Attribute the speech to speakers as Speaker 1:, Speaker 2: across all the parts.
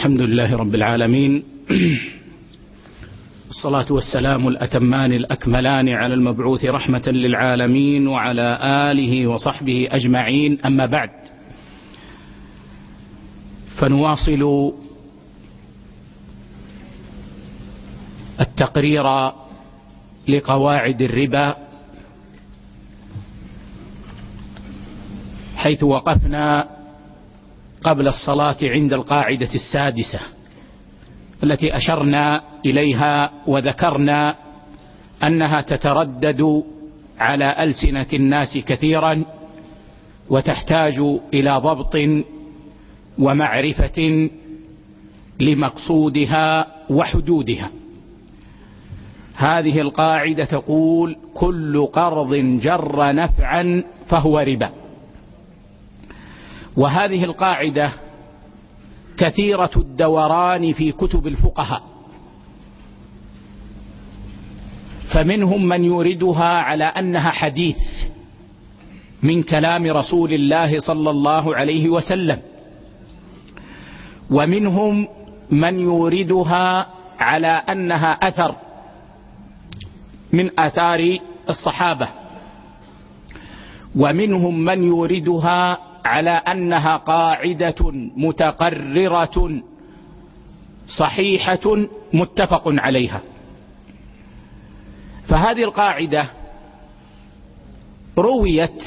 Speaker 1: الحمد لله رب العالمين. الصلاة والسلام الأتمان الأكملان على المبعوث رحمة للعالمين وعلى آله وصحبه أجمعين. أما بعد فنواصل التقرير لقواعد الربا حيث وقفنا قبل الصلاة عند القاعدة السادسة التي أشرنا إليها وذكرنا أنها تتردد على ألسنة الناس كثيرا وتحتاج إلى ضبط ومعرفة لمقصودها وحدودها. هذه القاعدة تقول كل قرض جر نفعا فهو ربا. وهذه القاعدة كثيرة الدوران في كتب الفقهاء. فمنهم من يوردها على أنها حديث من كلام رسول الله صلى الله عليه وسلم. ومنهم من يوردها على أنها أثر من آثار الصحابة. ومنهم من يوردها على أنها قاعدة متقررة صحيحة متفق عليها. فهذه القاعدة رويت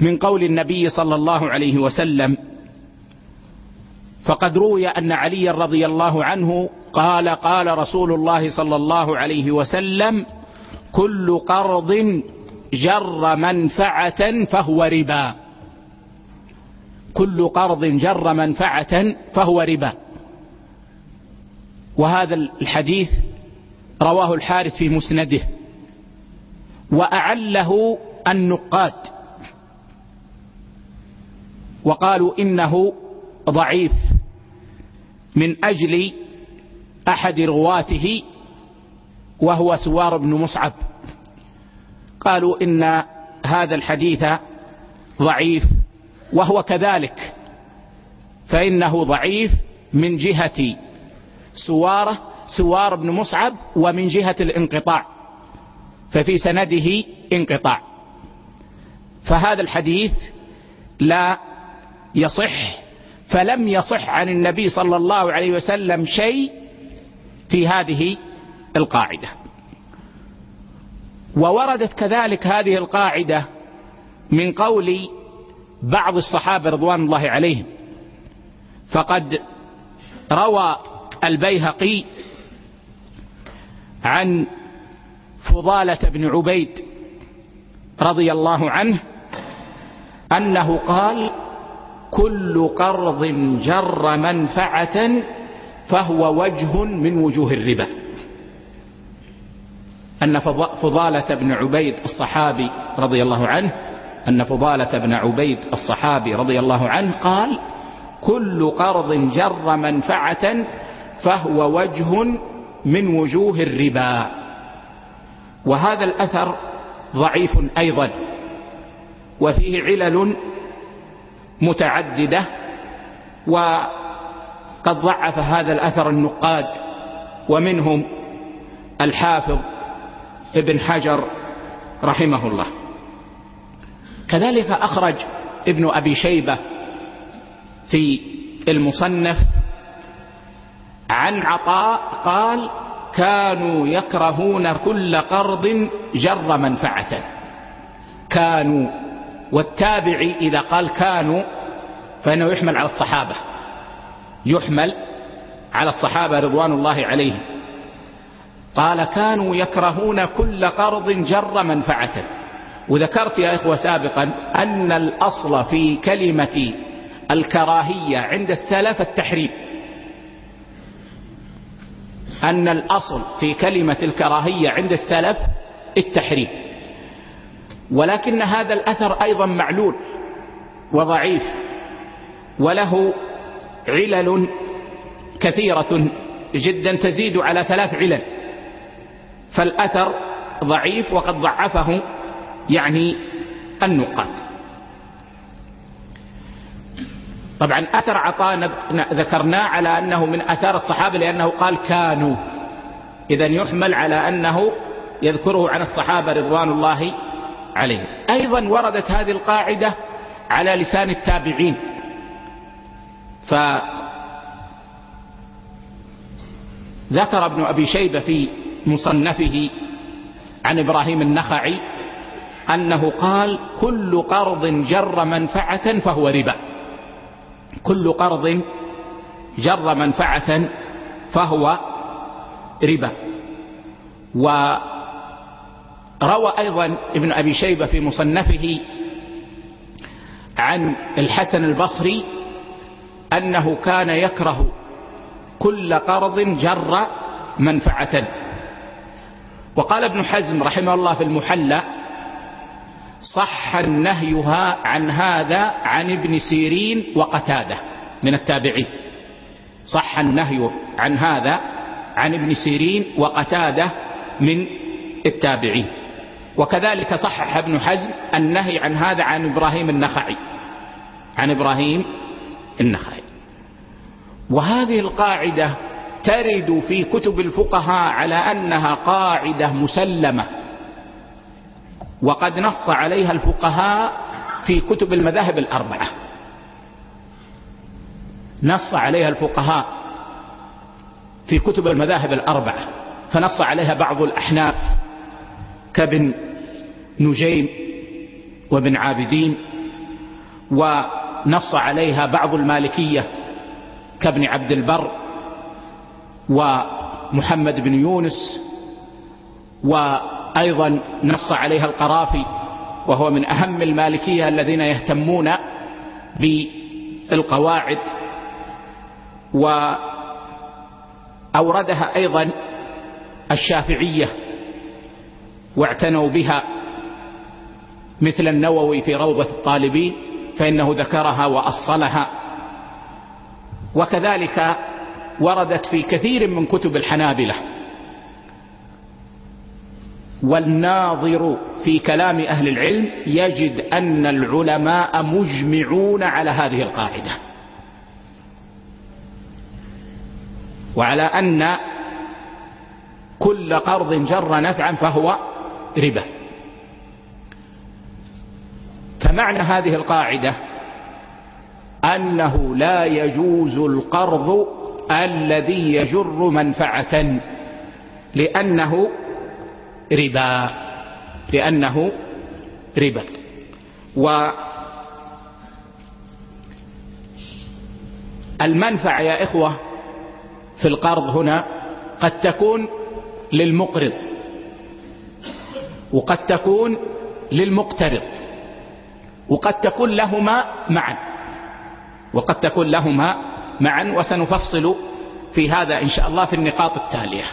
Speaker 1: من قول النبي صلى الله عليه وسلم فقد روي أن علي رضي الله عنه قال قال رسول الله صلى الله عليه وسلم كل قرض جر منفعة فهو ربا. كل قرض جر منفعة فهو ربا. وهذا الحديث رواه الحارث في مسنده. وأعله النقاد. وقالوا إنه ضعيف من أجل أحد رواته وهو سوار بن مصعب. قالوا إن هذا الحديث ضعيف وهو كذلك. فإنه ضعيف من جهة سوارة سوار بن مصعب ومن جهة الانقطاع. ففي سنده انقطاع. فهذا الحديث لا يصح فلم يصح عن النبي صلى الله عليه وسلم شيء في هذه القاعدة. ووردت كذلك هذه القاعدة من قول بعض الصحابة رضوان الله عليهم. فقد روى البيهقي عن فضالة بن عبيد رضي الله عنه أنه قال كل قرض جر منفعة فهو وجه من وجوه الربا. أن فضالة بن عبيد الصحابي رضي الله عنه أن فضالة بن عبيد الصحابي رضي الله عنه قال كل قرض جر منفعة فهو وجه من وجوه الربا. وهذا الأثر ضعيف أيضا وفيه علل متعددة وقد ضعف هذا الأثر النقاد ومنهم الحافظ ابن حجر رحمه الله. كذلك أخرج ابن أبي شيبة في المصنف عن عطاء قال كانوا يكرهون كل قرض جر منفعة. كانوا والتابعي إذا قال كانوا فإنه يحمل على الصحابة يحمل على الصحابة رضوان الله عليهم. قال كانوا يكرهون كل قرض جر منفعة. وذكرت يا إخوة سابقا أن الأصل في كلمة الكراهية عند السلف التحريم. أن الأصل في كلمة الكراهية عند السلف التحريم. ولكن هذا الأثر أيضا معلول وضعيف وله علل كثيرة جدا تزيد على ثلاث علل. فالأثر ضعيف وقد ضعفه يعني النقاد. طبعا أثر عطاء ذكرناه على أنه من أثار الصحابة لأنه قال كانوا. إذا يحمل على أنه يذكره عن الصحابة رضوان الله عليهم. أيضا وردت هذه القاعدة على لسان التابعين. فذكر ابن أبي شيبة في مصنفه عن إبراهيم النخعي أنه قال كل قرض جر منفعة فهو ربا. كل قرض جر منفعة فهو ربا. وروى أيضا ابن أبي شيبة في مصنفه عن الحسن البصري أنه كان يكره كل قرض جر منفعة. وقال ابن حزم رحمه الله في المحلى صح النهي عن هذا عن ابن سيرين وقتاده من التابعين. صح النهي عن هذا عن ابن سيرين وقتاده من التابعين. وكذلك صحح ابن حزم النهي عن هذا عن إبراهيم النخعي. عن إبراهيم النخعي. وهذه القاعدة ترد في كتب الفقهاء على أنها قاعدة مسلمة. وقد نص عليها الفقهاء في كتب المذاهب الأربعة. نص عليها الفقهاء في كتب المذاهب الأربعة. فنص عليها بعض الأحناف كابن نجيم وابن عابدين ونص عليها بعض المالكية كابن عبد البر ومحمد بن يونس وأيضا نص عليها القرافي وهو من أهم المالكية الذين يهتمون بالقواعد وأوردها أيضا الشافعية واعتنوا بها مثل النووي في روضة الطالبين فإنه ذكرها وأصلها. وكذلك وردت في كثير من كتب الحنابلة. والناظر في كلام أهل العلم يجد أن العلماء مجمعون على هذه القاعدة. وعلى أن كل قرض جر نفعا فهو ربا. فمعنى هذه القاعدة أنه لا يجوز القرض الذي يجر منفعة لأنه ربا لأنه ربا. والمنفعة يا إخوة في القرض هنا قد تكون للمقرض وقد تكون للمقترض وقد تكون لهما معا. وقد تكون لهما معا وسنفصل في هذا إن شاء الله في النقاط التالية.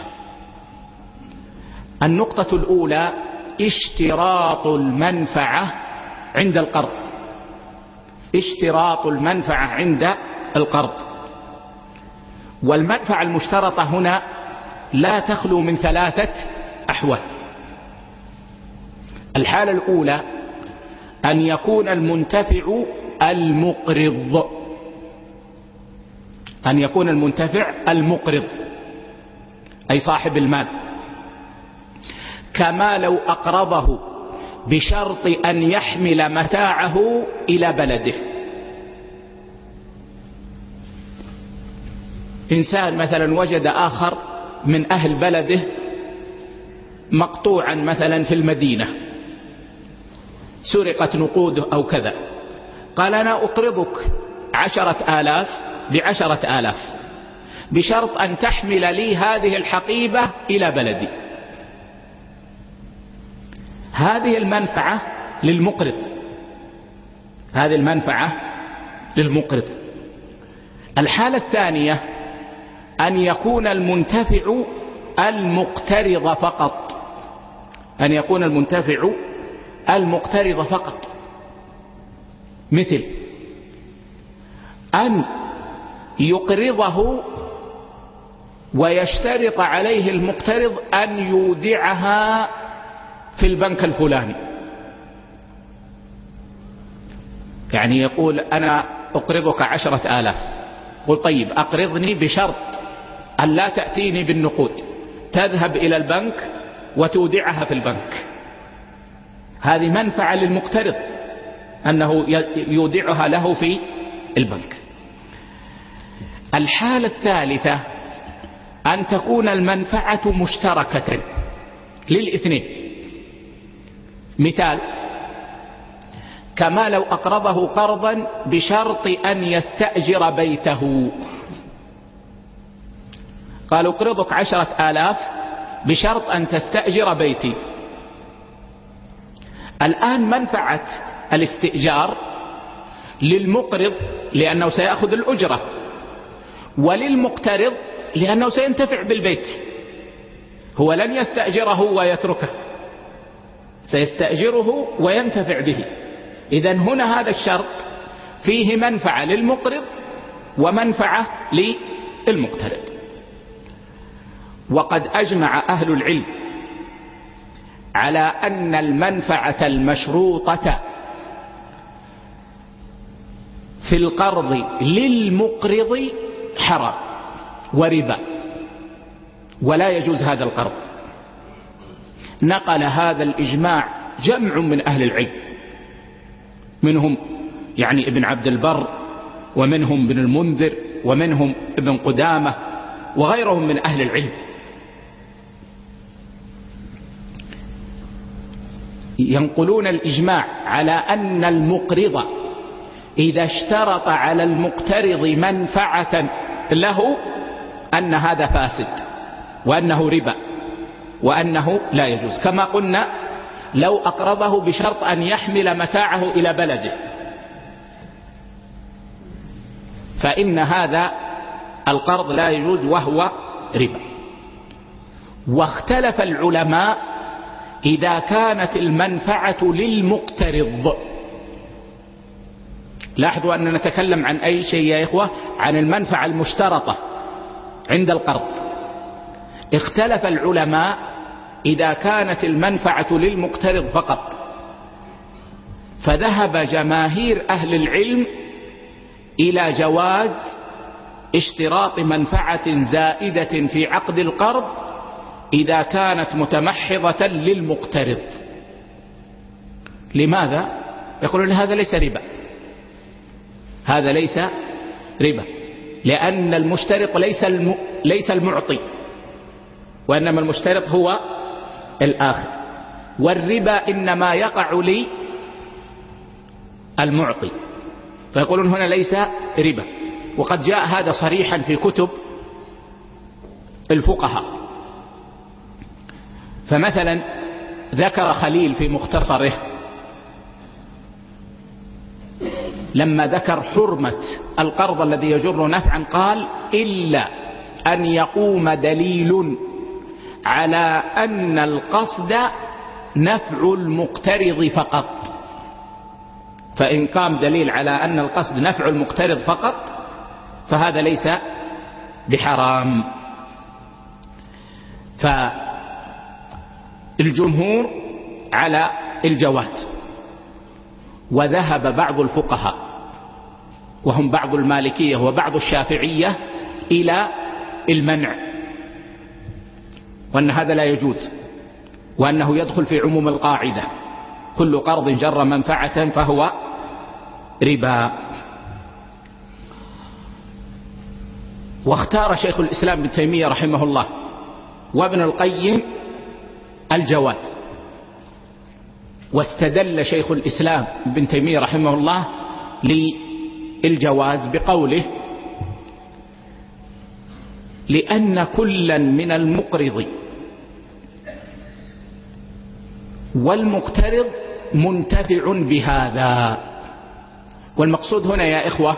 Speaker 1: النقطة الأولى اشتراط المنفعة عند القرض. اشتراط المنفعة عند القرض. والمنفعة المشترطة هنا لا تخلو من ثلاثة أحوال. الحالة الأولى أن يكون المنتفع المقرض. أن يكون المنتفع المقرض أي صاحب المال. كما لو أقرضه بشرط أن يحمل متاعه إلى بلده. إنسان مثلا وجد آخر من أهل بلده مقطوعا مثلا في المدينة. سرقت نقوده أو كذا. قال أنا أقرضك عشرة آلاف بعشرة آلاف بشرط أن تحمل لي هذه الحقيبة إلى بلدي. هذه المنفعة للمقرض. هذه المنفعة للمقرض. الحالة الثانية أن يكون المنتفع المقترض فقط. أن يكون المنتفع المقترض فقط. مثل أن يقرضه ويشترط عليه المقترض أن يودعها في البنك الفلاني. يعني يقول أنا أقرضك عشرة آلاف. قل طيب أقرضني بشرط أن لا تأتيني بالنقود. تذهب إلى البنك وتودعها في البنك. هذه منفعة للمقترض أنه يودعها له في البنك. الحالة الثالثة أن تكون المنفعة مشتركة للاثنين. مثال كما لو أقرضه قرضا بشرط أن يستأجر بيته. قالوا اقرضك عشرة آلاف بشرط أن تستأجر بيتي. الآن منفعة الاستئجار للمقرض لأنه سيأخذ الأجرة وللمقترض لأنه سينتفع بالبيت. هو لن يستأجره ويتركه. سيستأجره وينتفع به. إذا هنا هذا الشرط. فيه منفعة للمقرض ومنفعة للمقترض. وقد أجمع أهل العلم على أن المنفعة المشروطة في القرض للمقرض حرام وربا ولا يجوز هذا القرض. نقل هذا الإجماع جمع من أهل العلم. منهم يعني ابن عبد البر ومنهم ابن المنذر ومنهم ابن قدامة وغيرهم من أهل العلم. ينقلون الإجماع على أن المقرض إذا اشترط على المقترض منفعة له أن هذا فاسد وأنه ربا. وأنه لا يجوز. كما قلنا لو أقرضه بشرط أن يحمل متاعه إلى بلده. فإن هذا القرض لا يجوز وهو ربا. واختلف العلماء إذا كانت المنفعة للمقترض. لاحظوا أننا نتكلم عن أي شيء يا إخوة؟ عن المنفعة المشترطة عند القرض. اختلف العلماء إذا كانت المنفعة للمقترض فقط. فذهب جماهير أهل العلم إلى جواز اشتراط منفعة زائدة في عقد القرض إذا كانت متمحضة للمقترض. لماذا؟ يقولون هذا ليس ربا. هذا ليس ربا. لأن المشترط ليس الم... ليس المعطي. وإنما المشترط هو الآخر. والربا إنما يقع لي المعطي. فيقولون هنا ليس ربا. وقد جاء هذا صريحا في كتب الفقهاء. فمثلا ذكر خليل في مختصره لما ذكر حرمة القرض الذي يجر نفعا قال إلا أن يقوم دليل على أن القصد نفع المقترض فقط. فإن قام دليل على أن القصد نفع المقترض فقط فهذا ليس بحرام. فالجمهور على الجواز وذهب بعض الفقهاء وهم بعض المالكية وبعض الشافعية إلى المنع. وأن هذا لا يجوز وأنه يدخل في عموم القاعدة. كل قرض جر منفعة فهو ربا. واختار شيخ الإسلام ابن تيمية رحمه الله وابن القيم الجواز. واستدل شيخ الإسلام ابن تيمية رحمه الله للجواز بقوله لأن كلا من المقرض والمقترض منتفع بهذا. والمقصود هنا يا إخوة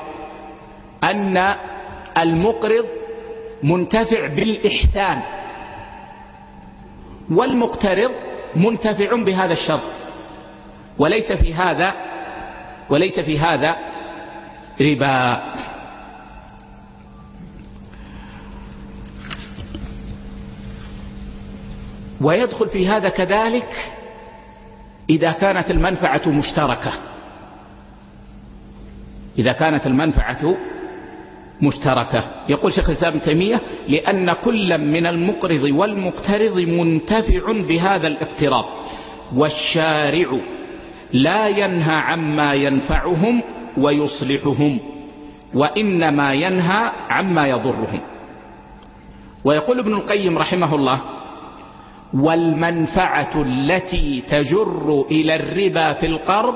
Speaker 1: أن المقرض منتفع بالإحسان والمقترض منتفع بهذا الشرط. وليس في هذا وليس في هذا ربا. ويدخل في هذا كذلك إذا كانت المنفعة مشتركة. إذا كانت المنفعة مشتركة. يقول شيخ الإسلام ابن تيمية لأن كل من المقرض والمقترض منتفع بهذا الاقتراض والشارع لا ينهى عما ينفعهم ويصلحهم وإنما ينهى عما يضرهم. ويقول ابن القيم رحمه الله والمنفعة التي تجر إلى الربا في القرض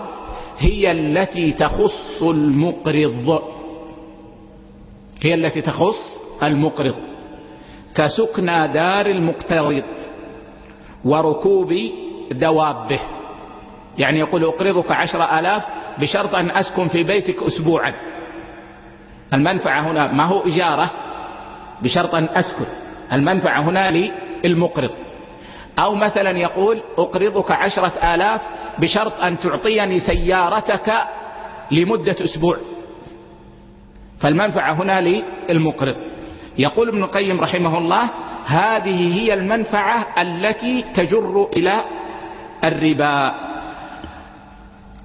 Speaker 1: هي التي تخص المقرض. هي التي تخص المقرض. كسكنى دار المقترض وركوب دوابه. يعني يقول أقرضك عشر آلاف بشرط أن أسكن في بيتك أسبوعا. المنفعة هنا ما هو إجارة؟ بشرط أن أسكن. المنفعة هنا للمقرض. أو مثلا يقول أقرضك عشرة آلاف بشرط أن تعطيني سيارتك لمدة أسبوع. فالمنفعة هنا للمقرض. يقول ابن القيم رحمه الله هذه هي المنفعة التي تجر إلى الربا.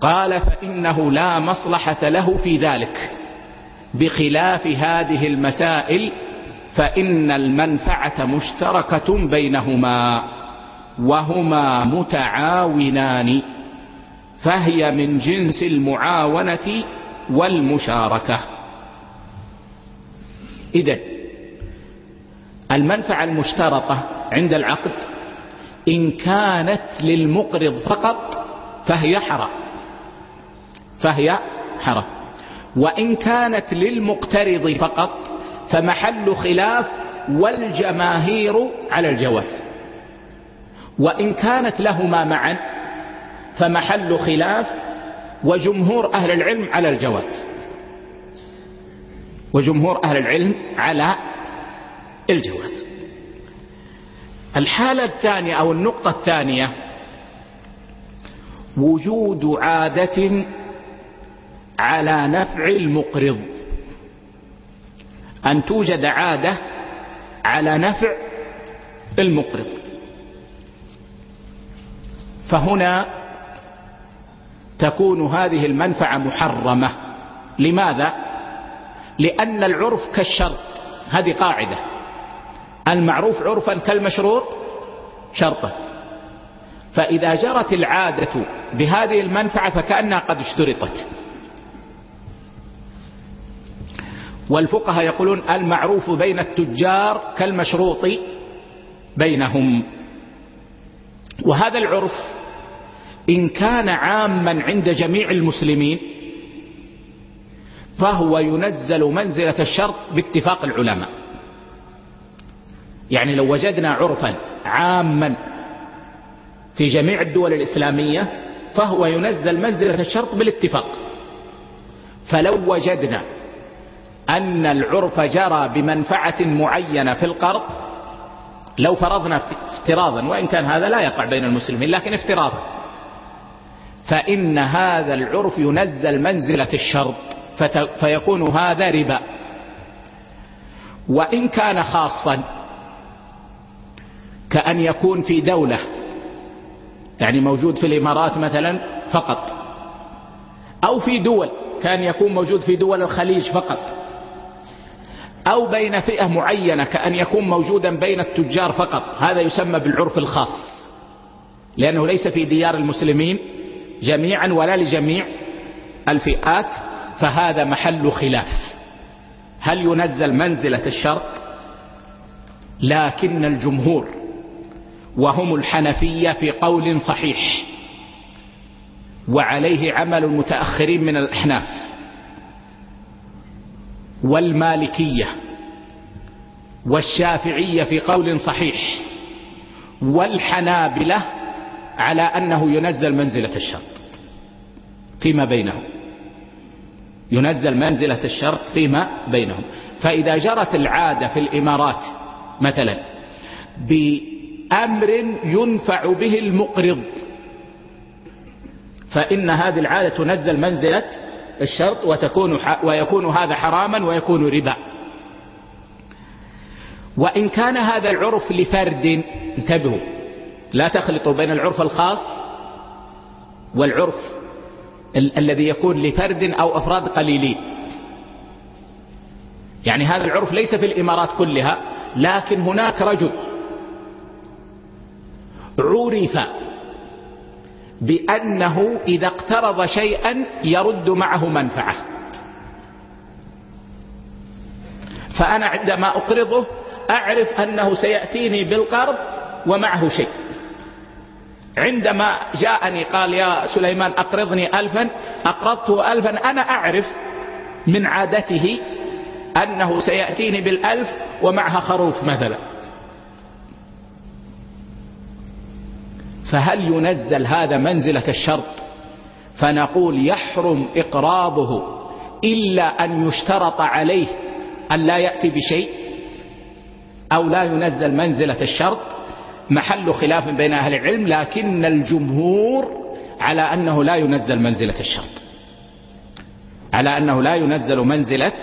Speaker 1: قال فإنه لا مصلحة له في ذلك. بخلاف هذه المسائل فإن المنفعة مشتركة بينهما. وهما متعاونان فهي من جنس المعاونة والمشاركة. إذا المنفعة المشترطة عند العقد إن كانت للمقرض فقط فهي حرام فهي حرام. وإن كانت للمقترض فقط فمحل خلاف والجماهير على الجواز. وإن كانت لهما معا فمحل خلاف وجمهور أهل العلم على الجواز. وجمهور أهل العلم على الجواز. الحالة الثانية أو النقطة الثانية وجود عادة على نفع المقرض. أن توجد عادة على نفع المقرض. فهنا تكون هذه المنفعة محرمة. لماذا؟ لأن العرف كالشرط. هذه قاعدة. المعروف عرفا كالمشروط شرطا. فإذا جرت العادة بهذه المنفعة فكأنها قد اشترطت. والفقهاء يقولون المعروف بين التجار كالمشروط بينهم. وهذا العرف إن كان عاما عند جميع المسلمين فهو ينزل منزلة الشرط باتفاق العلماء. يعني لو وجدنا عرفا عاما في جميع الدول الإسلامية فهو ينزل منزلة الشرط بالاتفاق. فلو وجدنا أن العرف جرى بمنفعة معينة في القرض لو فرضنا افتراضا وإن كان هذا لا يقع بين المسلمين لكن افتراضا فإن هذا العرف ينزل منزلة الشرط فيكون هذا ربا. وإن كان خاصا كأن يكون في دولة يعني موجود في الإمارات مثلا فقط أو في دول كان يكون موجود في دول الخليج فقط أو بين فئة معينة كأن يكون موجودا بين التجار فقط هذا يسمى بالعرف الخاص لأنه ليس في ديار المسلمين جميعا ولا لجميع الفئات فهذا محل خلاف. هل ينزل منزلة الشرط لكن الجمهور وهم الحنفية في قول صحيح وعليه عمل المتأخرين من الأحناف. والمالكية والشافعية في قول صحيح والحنابلة على أنه ينزل منزلة الشرط فيما بينهم. ينزل منزلة الشرط فيما بينهم. فإذا جرت العادة في الإمارات مثلا بأمر ينفع به المقرض فإن هذه العادة تنزل منزلة الشرط وتكون ويكون هذا حراما ويكون ربا. وإن كان هذا العرف لفرد انتبهوا لا تخلطوا بين العرف الخاص والعرف ال الذي يكون لفرد أو أفراد قليلين. يعني هذا العرف ليس في الإمارات كلها لكن هناك رجل عرف بأنه إذا اقترض شيئا يرد معه منفعة. فأنا عندما أقرضه أعرف أنه سيأتيني بالقرض ومعه شيء. عندما جاءني قال يا سليمان أقرضني ألفا أقرضته ألفا أنا أعرف من عادته أنه سيأتيني بالألف ومعها خروف مثلا. فهل ينزل هذا منزلة الشرط؟ فنقول يحرم إقراضه إلا أن يشترط عليه أن لا يأتي بشيء؟ أو لا ينزل منزلة الشرط؟ محل خلاف بين أهل العلم لكن الجمهور على أنه لا ينزل منزلة الشرط. على أنه لا ينزل منزلة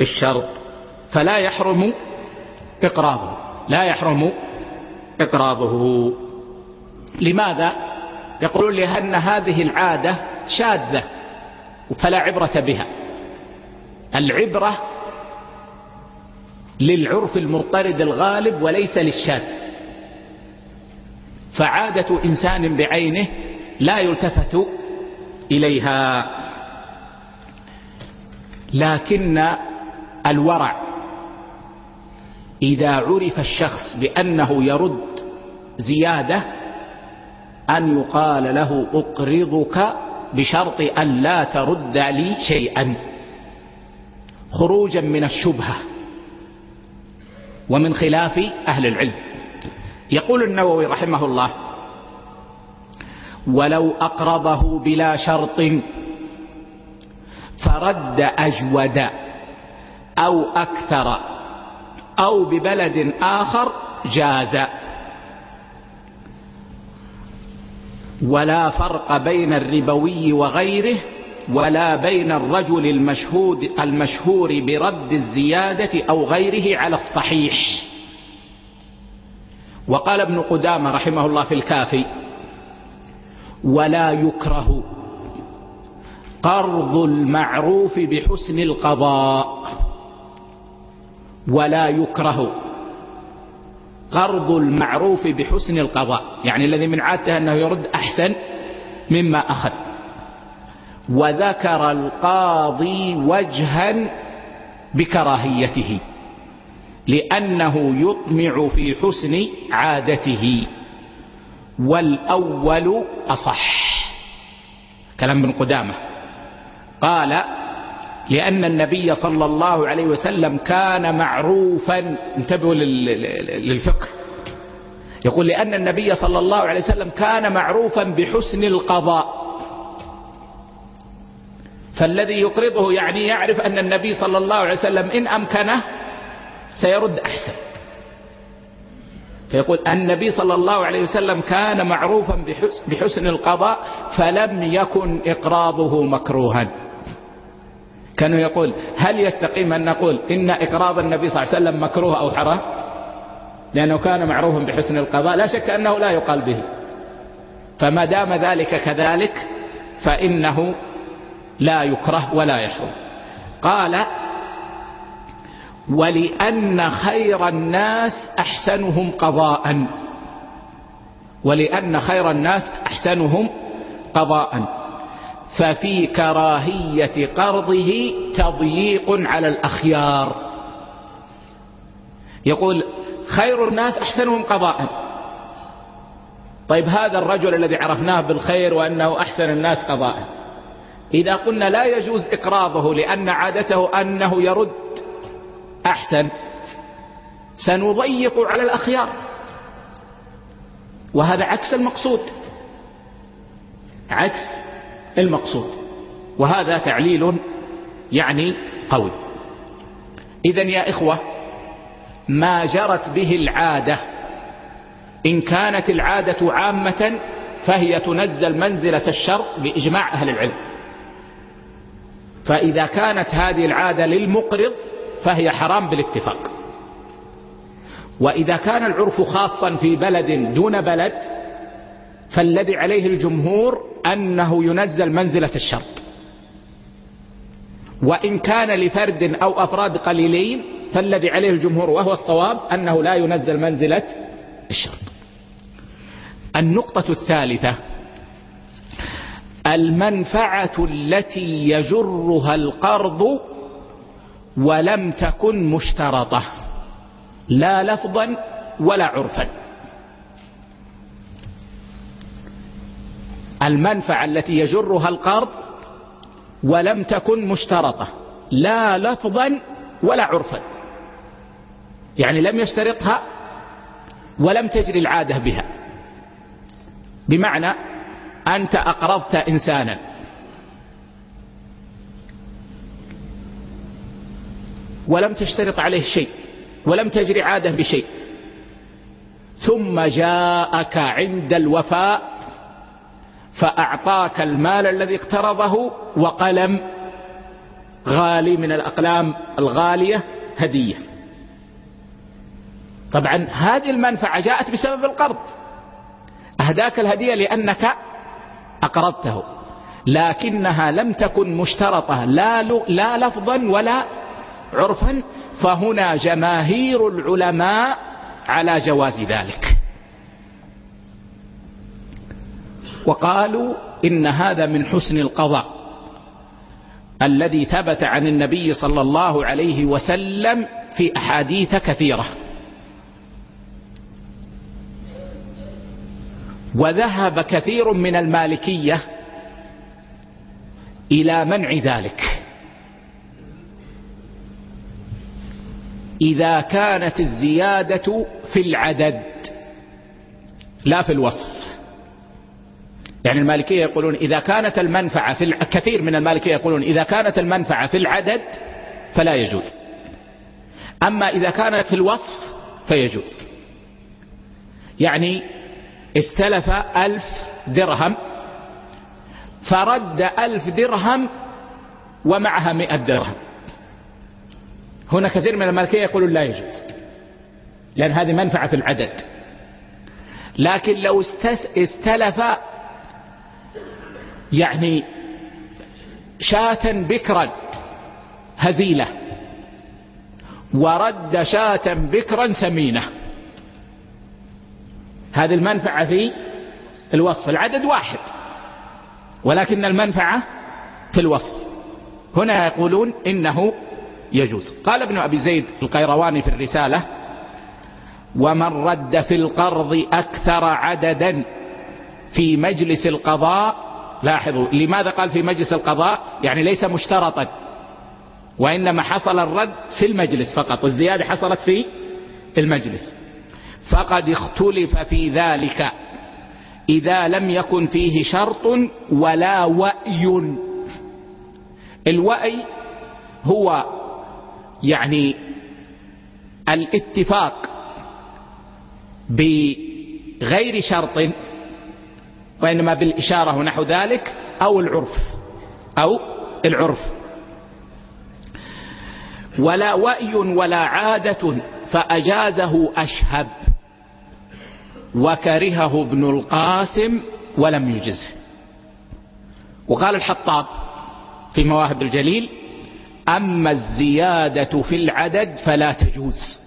Speaker 1: الشرط. فلا يحرم إقراضه لا يحرم إقراضه لماذا؟ يقولون لأن هذه العادة شاذة فلا عبرة بها. العبرة للعرف المضطرد الغالب وليس للشاذ. فعادة إنسان بعينه لا يلتفت إليها. لكن الورع إذا عرف الشخص بأنه يرد زيادة أن يقال له أقرضك بشرط أن لا ترد لي شيئا. خروجا من الشبهة. ومن خلاف أهل العلم. يقول النووي رحمه الله ولو أقرضه بلا شرط فرد أجود أو أكثر أو ببلد آخر جاز. ولا فرق بين الربوي وغيره ولا بين الرجل المشهود المشهور برد الزيادة أو غيره على الصحيح. وقال ابن قدامة رحمه الله في الكافي ولا يكره قرض المعروف بحسن القضاء. ولا يكره قرض المعروف بحسن القضاء. يعني الذي من عادته أنه يرد أحسن مما أخذ. وذكر القاضي وجها بكراهيته لأنه يطمع في حسن عادته والأول أصح. كلام ابن قدامة. قال لأن النبي صلى الله عليه وسلم كان معروفا انتبهوا للفقه. يقول لأن النبي صلى الله عليه وسلم كان معروفا بحسن القضاء. فالذي يقرضه يعني يعرف أن النبي صلى الله عليه وسلم إن أمكنه سيرد أحسن. فيقول النبي صلى الله عليه وسلم كان معروفا بحسن القضاء فلم يكن إقراضه مكروها. كانوا يقول هل يستقيم أن نقول إن إقراض النبي صلى الله عليه وسلم مكروه أو حرام؟ لأنه كان معروفا بحسن القضاء. لا شك أنه لا يقال به. فما دام ذلك كذلك فإنه لا يكره ولا يحرم. قال ولأن خير الناس أحسنهم قضاء. ولأن خير الناس أحسنهم قضاء. ففي كراهية قرضه تضييق على الأخيار. يقول خير الناس أحسنهم قضاء. طيب هذا الرجل الذي عرفناه بالخير وأنه أحسن الناس قضاء. إذا قلنا لا يجوز إقراضه لأن عادته أنه يرد أحسن. سنضيق على الأخيار. وهذا عكس المقصود. عكس المقصود. وهذا تعليل يعني قوي. إذا يا إخوة ما جرت به العادة. إن كانت العادة عامة فهي تنزل منزلة الشر بإجماع أهل العلم. فإذا كانت هذه العادة للمقرض فهي حرام بالاتفاق. وإذا كان العرف خاصا في بلد دون بلد فالذي عليه الجمهور أنه ينزل منزلة الشرط. وإن كان لفرد أو أفراد قليلين فالذي عليه الجمهور وهو الصواب أنه لا ينزل منزلة الشرط. النقطة الثالثة المنفعة التي يجرها القرض ولم تكن مشترطة لا لفظا ولا عرفا. المنفعة التي يجرها القرض ولم تكن مشترطة لا لفظا ولا عرفا. يعني لم يشترطها ولم تجري العادة بها. بمعنى أنت أقرضت إنسانا. ولم تشترط عليه شيء ولم تجري عادة بشيء. ثم جاءك عند الوفاء فأعطاك المال الذي اقترضه وقلم غالي من الأقلام الغالية هدية. طبعا هذه المنفعة جاءت بسبب القرض. أهداك الهدية لأنك أقرضته. لكنها لم تكن مشترطة لا, لا لفظا ولا عرفا فهنا جماهير العلماء على جواز ذلك. وقالوا إن هذا من حسن القضاء الذي ثبت عن النبي صلى الله عليه وسلم في أحاديث كثيرة. وذهب كثير من المالكية إلى منع ذلك. إذا كانت الزيادة في العدد لا في الوصف. يعني المالكية يقولون إذا كانت المنفعة في كثير من المالكية يقولون إذا كانت المنفعة في العدد فلا يجوز. أما إذا كانت في الوصف فيجوز. يعني استلف ألف درهم فرد ألف درهم ومعها مئة درهم. هنا كثير من المالكية يقولون لا يجوز لأن هذه منفعة في العدد. لكن لو استلف يعني شاة بكرا هزيلة ورد شاة بكرا سمينة هذه المنفعة في الوصف العدد واحد ولكن المنفعة في الوصف. هنا يقولون إنه يجوز. قال ابن أبي زيد القيرواني في الرسالة ومن رد في القرض أكثر عددا في مجلس القضاء لاحظوا لماذا قال في مجلس القضاء؟ يعني ليس مشترطا وإنما حصل الرد في المجلس فقط الزيادة حصلت في المجلس. فقد اختلف في ذلك إذا لم يكن فيه شرط ولا وأي. الوأي هو يعني الاتفاق بغير شرط وإنما بالإشارة ونحو ذلك أو العرف أو العرف. ولا وأي ولا عادة فأجازه أشهب وكرهه ابن القاسم ولم يجزه. وقال الحطاب في مواهب الجليل أما الزيادة في العدد فلا تجوز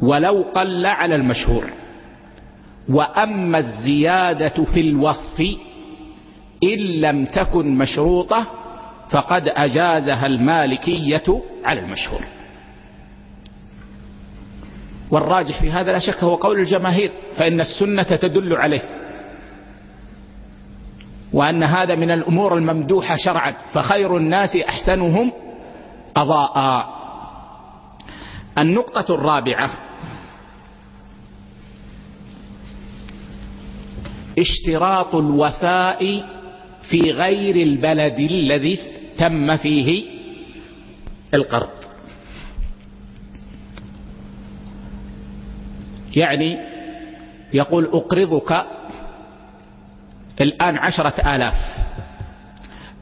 Speaker 1: ولو قل على المشهور. وأما الزيادة في الوصف إن لم تكن مشروطة فقد أجازها المالكية على المشهور. والراجح في هذا لا شك هو قول الجماهير فإن السنة تدل عليه. وأن هذا من الأمور الممدوحة شرعا فخير الناس أحسنهم قضاء. النقطة الرابعة اشتراط الوفاء في غير البلد الذي تم فيه القرض. يعني يقول أقرضك الآن عشرة آلاف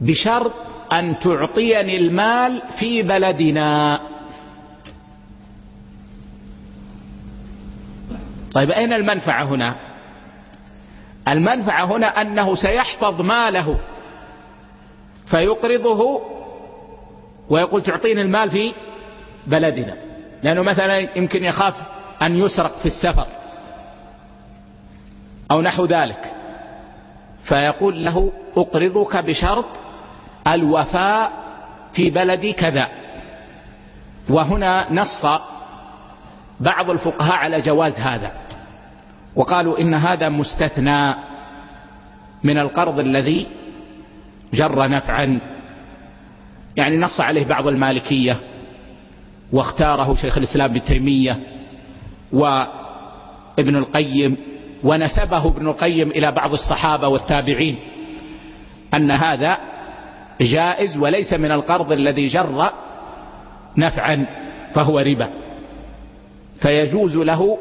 Speaker 1: بشرط أن تعطيني المال في بلدنا. طيب أين المنفعة هنا؟ المنفعة هنا أنه سيحفظ ماله فيقرضه ويقول تعطيني المال في بلدنا. لأنه مثلا يمكن يخاف أن يسرق في السفر أو نحو ذلك. فيقول له أقرضك بشرط الوفاء في بلدي كذا. وهنا نص بعض الفقهاء على جواز هذا. وقالوا إن هذا مستثنى من القرض الذي جر نفعا. يعني نص عليه بعض المالكية واختاره شيخ الإسلام ابن تيمية. وابن القيم ونسبه ابن القيم إلى بعض الصحابة والتابعين أن هذا جائز وليس من القرض الذي جر نفعا فهو ربا. فيجوز له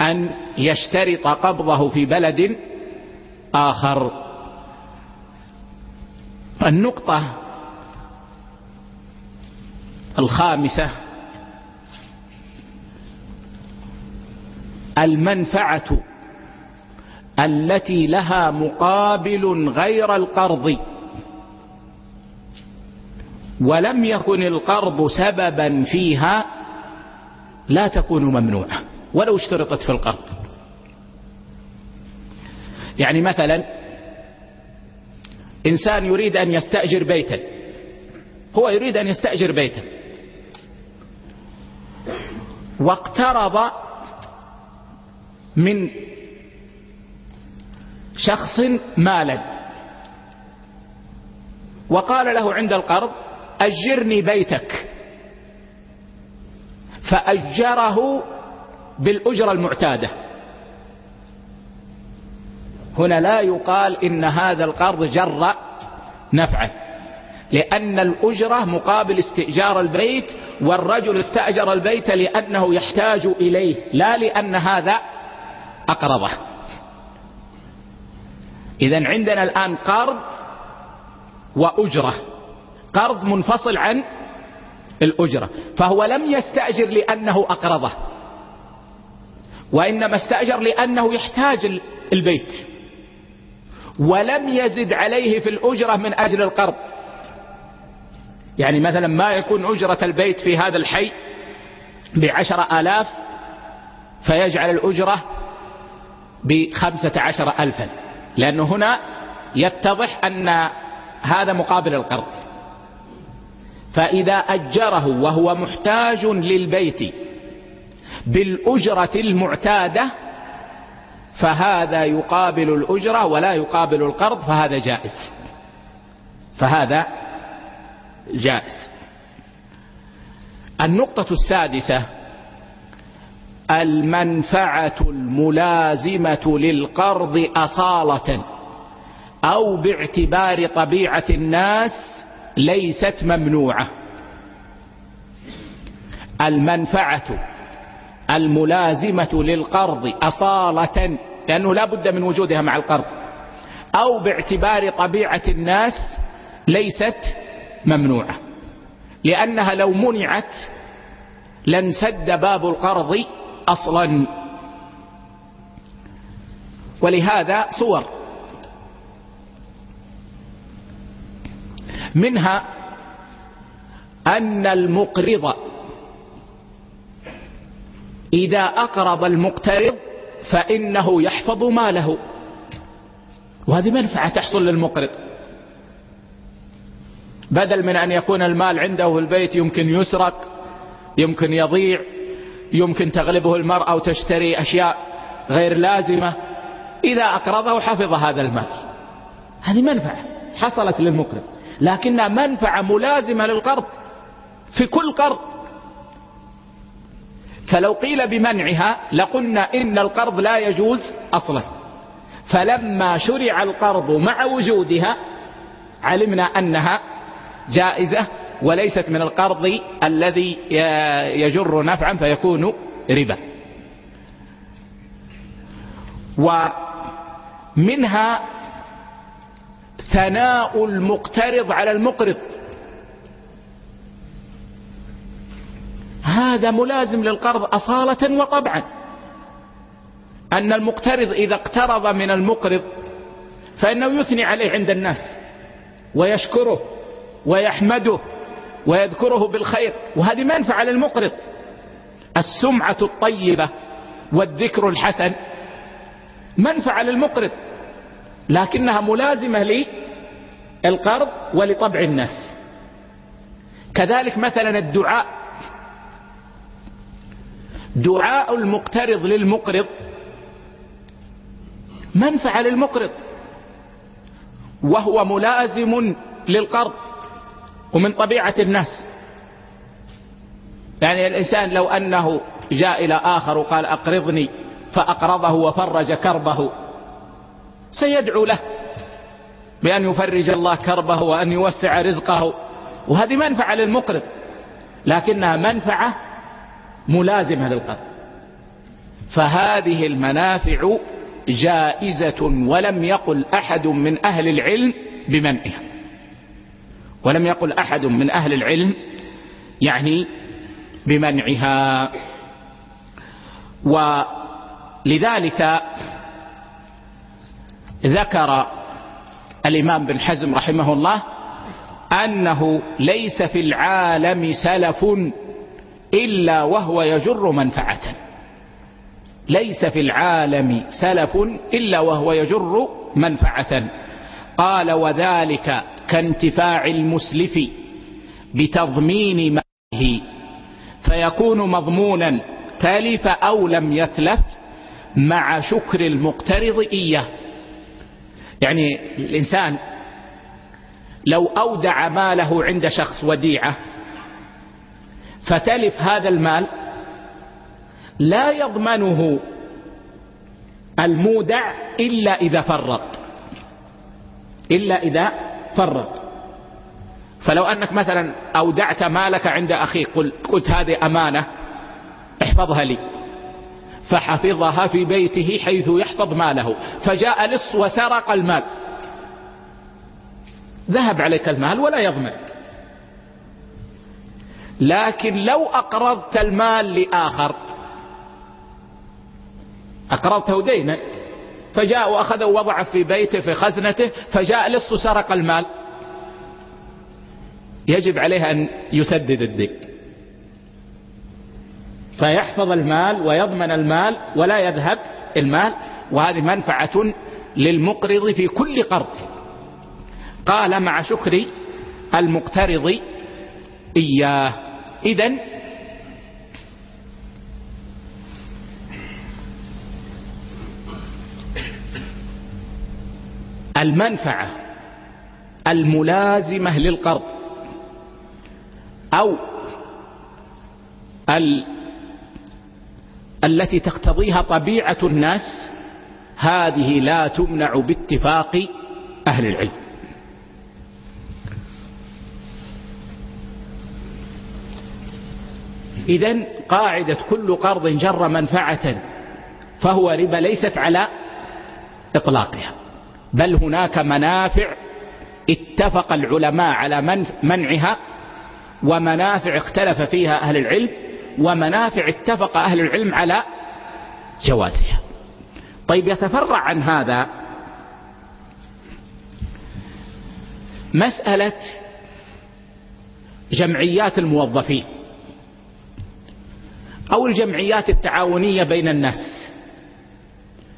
Speaker 1: أن يشترط قبضه في بلد آخر. النقطة الخامسة المنفعة التي لها مقابل غير القرض. ولم يكن القرض سببا فيها لا تكون ممنوعة ولو اشترطت في القرض. يعني مثلا إنسان يريد أن يستأجر بيتا هو يريد أن يستأجر بيتا واقترض من شخص مالا وقال له عند القرض أجرني بيتك. فأجره بالأجرة المعتادة. هنا لا يقال إن هذا القرض جر نفعا لأن الأجرة مقابل استئجار البيت والرجل استأجر البيت لأنه يحتاج إليه لا لأن هذا أقرضه إذا عندنا الآن قرض وأجرة. قرض منفصل عن الأجرة. فهو لم يستأجر لأنه أقرضه. وإنما استأجر لأنه يحتاج البيت. ولم يزد عليه في الأجرة من أجل القرض. يعني مثلا ما يكون أجرة البيت في هذا الحي بعشر آلاف فيجعل الأجرة بخمسة عشر ألفا. لأنه هنا يتضح أن هذا مقابل القرض. فإذا أجره وهو محتاج للبيت بالأجرة المعتادة فهذا يقابل الأجرة ولا يقابل القرض فهذا جائز. فهذا جائز. النقطة السادسة المنفعة الملازمة للقرض أصالة أو باعتبار طبيعة الناس ليست ممنوعة. المنفعة الملازمة للقرض أصالة لأنه لا بد من وجودها مع القرض أو باعتبار طبيعة الناس ليست ممنوعة. لأنها لو منعت لانسد باب القرض أصلا. ولهذا صور. منها أن المقرض إذا أقرض المقترض فإنه يحفظ ماله. وهذه منفعة تحصل للمقرض. بدل من أن يكون المال عنده في البيت يمكن يسرق يمكن يضيع يمكن تغلبه المرأة وتشتري أشياء غير لازمة إذا أقرضه حفظ هذا المال. هذه منفعة حصلت للمقرض. لكنها منفعة ملازمة للقرض في كل قرض. فلو قيل بمنعها لقلنا إن القرض لا يجوز أصلا. فلما شرع القرض مع وجودها علمنا أنها جائزة وليست من القرض الذي يجر نفعا فيكون ربا. ومنها ثناء المقترض على المقرض. هذا ملازم للقرض أصالة وطبعا. أن المقترض إذا اقترض من المقرض فإنه يثني عليه عند الناس ويشكره ويحمده. ويذكره بالخير. وهذه منفعة للمقرض. السمعة الطيبة والذكر الحسن منفعة للمقرض لكنها ملازمة للقرض ولطبع الناس. كذلك مثلا الدعاء. دعاء المقترض للمقرض منفعة للمقرض وهو ملازم للقرض. ومن طبيعة الناس. يعني الإنسان لو أنه جاء إلى آخر وقال أقرضني فأقرضه وفرج كربه سيدعو له بأن يفرج الله كربه وأن يوسع رزقه. وهذه منفعة للمقرض لكنها منفعة ملازمة للقرض. فهذه المنافع جائزة ولم يقل أحد من أهل العلم بمنعها. ولم يقل أحد من أهل العلم يعني بمنعها. ولذلك ذكر الإمام بن حزم رحمه الله أنه ليس في العالم سلف إلا وهو يجر منفعة. ليس في العالم سلف إلا وهو يجر منفعة. قال وذلك كانتفاع المسلف بتضمين ماله. فيكون مضمونا تلف أو لم يتلف مع شكر المقترض إياه. يعني الإنسان لو أودع ماله عند شخص وديعة فتلف هذا المال لا يضمنه المودع إلا إذا فرط إلا إذا فرط. فلو أنك مثلا أودعت مالك عند أخيك قلت هذه أمانة احفظها لي. فحفظها في بيته حيث يحفظ ماله. فجاء لص وسرق المال. ذهب عليك المال ولا يضمنك لكن لو أقرضت المال لآخر أقرضته دينا. فجاء وأخذه ووضعه في بيته في خزنته فجاء لص سرق المال. يجب عليه أن يسدد الدين. فيحفظ المال ويضمن المال ولا يذهب المال وهذه منفعة للمقرض في كل قرض. قال مع شكر المقترض إياه. إذن المنفعة الملازمة للقرض أو ال... التي تقتضيها طبيعة الناس هذه لا تمنع باتفاق أهل العلم. إذا قاعدة كل قرض جر منفعة فهو ربا ليست على إطلاقها. بل هناك منافع اتفق العلماء على منعها ومنافع اختلف فيها أهل العلم ومنافع اتفق أهل العلم على جوازها. طيب يتفرع عن هذا مسألة جمعيات الموظفين أو الجمعيات التعاونية بين الناس